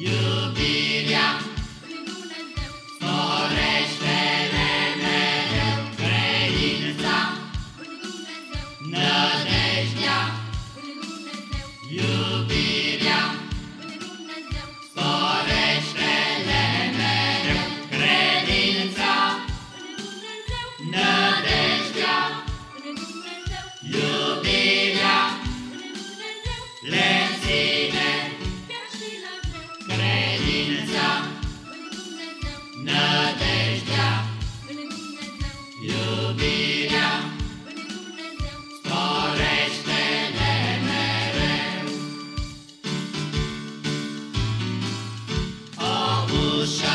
You'll be ocean.